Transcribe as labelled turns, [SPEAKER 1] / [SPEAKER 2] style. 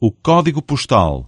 [SPEAKER 1] o código postal.